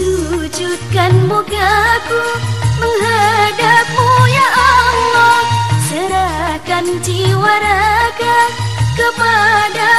Sujudkan mukaku menghadapmu ya Allah. Serahkan jiwa raga kepadamu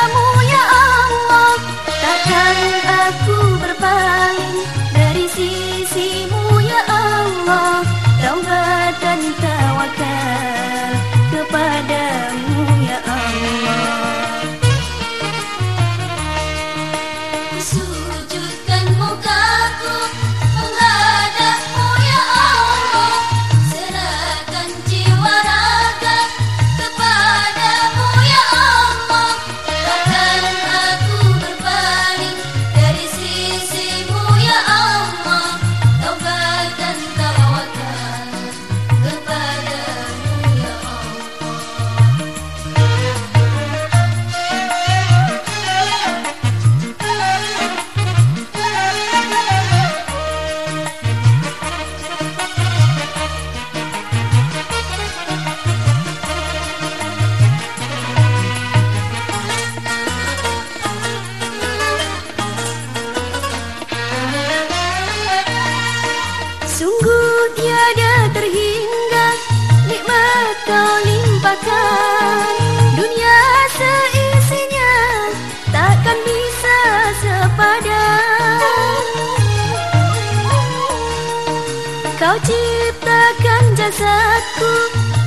Kau ciptakan jasadku,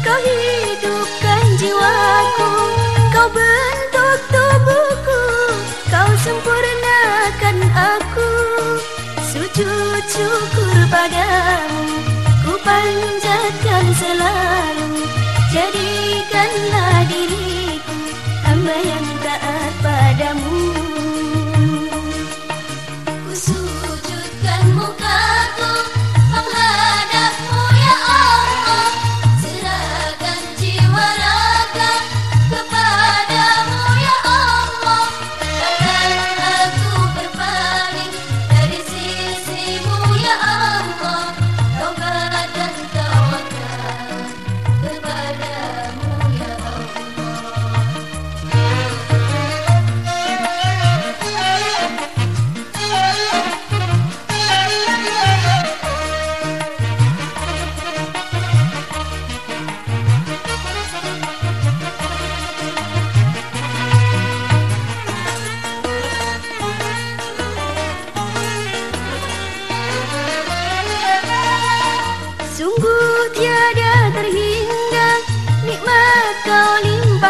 kau hidupkan jiwaku. Kau bentuk tubuhku, kau sempurnakan aku. Sujud syukur padamu Ku panjatkan selalu. Jadikanlah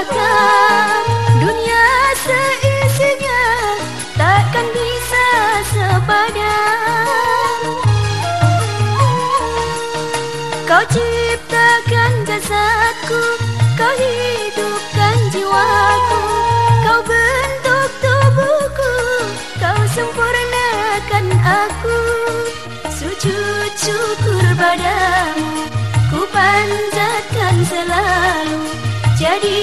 limpahkan Dunia seisinya takkan bisa sepadan. Kau ciptakan jasadku, kau hidupkan jiwaku Kau bentuk tubuhku, kau sempurnakan aku. Sujud syukur padamu Ku panjatkan selalu jadi